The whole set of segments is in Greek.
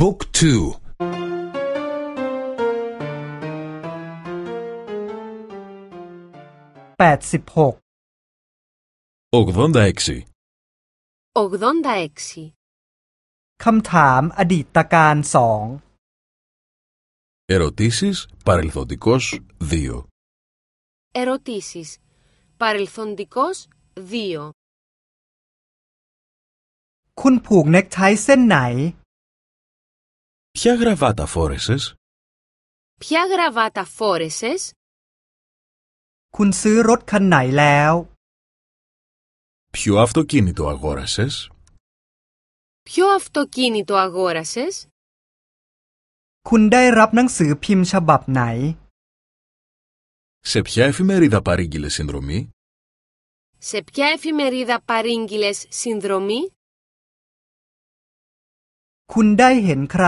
Book 2 86 86. 86. คำถามอดีตการสอง Ερωτήσεις παρελθοντικός 2. Ερωτήσεις. Παρελθοντικός 2. คุณผูกเน็กไทเส้นไหน Ποια γραβάτα φόρεσες? Ποια γραβάτα φόρεσες? คุณซื้อรถคันไหนแล้ว Ποιο αυτοκίνητο αγόρασες? Ποιο αυτοκίνητο αγόρασες? คุณได้รับหนังสือพิมพ์ฉบับไหน Σε ποια εφημερίδα παρήγγειλες συνδρομή? Σε ποια εφημερίδα παρήγγειλες συνδρομή? คุณได้เห็นใคร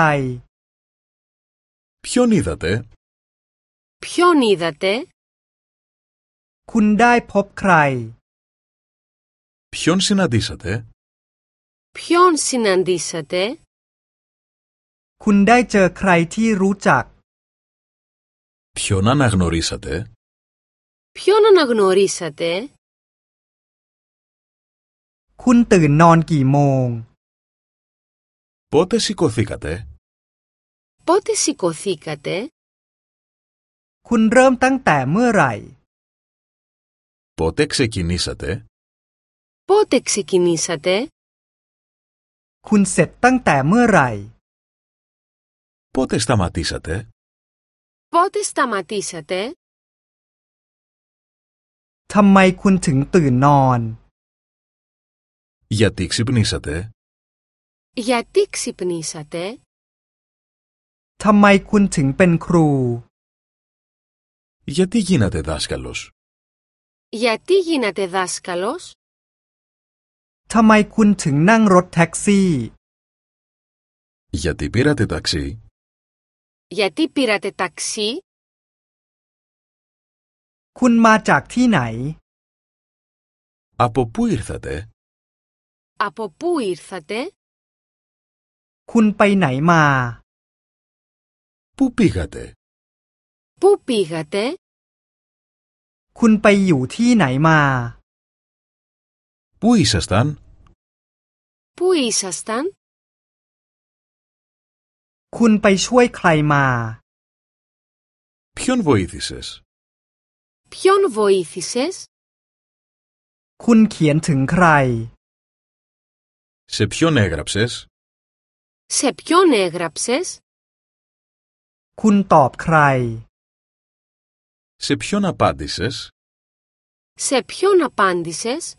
Ποιον είδατε? Ποιον είδατε? คุณได้พบใคร Ποιον συναντήσατε? Ποιον συναντήσατε? คุณได้เจอใครที่รู้จัก Ποιον αναγνωρίσατε? Ποιον αναγνωρίσατε? คุณตื่นนอนกี่โมง Πότε σηκωθήκατε? Πότε σηκωθήκατε? คุณเริ่มตั้งแต่เมื่อไหร่ Πότε ξεκινήσατε? Πότε ξεκινήσατε? คุณเสร็จตั้งแต่เมื่อไหร่ Πότε σταματήσατε? Πότε σταματήσατε? ทำไมคุณถึงตื่นนอน Γιατί ξυπνήσατε? Γιατί ξυπνήσατε? ทำไมคุณถึงเป็นครู Γιατί γίνατε δάσκαλος? Γιατί γίνατε δάσκαλος? ทำไมคุณถึงนั่งรถแท็กซี่ Γιατί πήρατε ταξί? Γιατί πήρατε ταξί? คุณมาจากที่ไหน Από πού ήρθατε? Από πού ήρθατε? คุณไปไหนมา Πού πήγατε? Πού πήγατε? คุณไปอยู่ที่ไหนมา Πού ήσασταν? Πού ήσασταν? คุณไปช่วยใครมา Ποιον βοήθησες? Ποιον βοήθησες? คุณเขียนถึงใคร Σε ποιον έγραψες? Σε ποιον έγραψες; Κουν τόπ. Σε ποιον απάντησες; Σε ποιον απάντησες;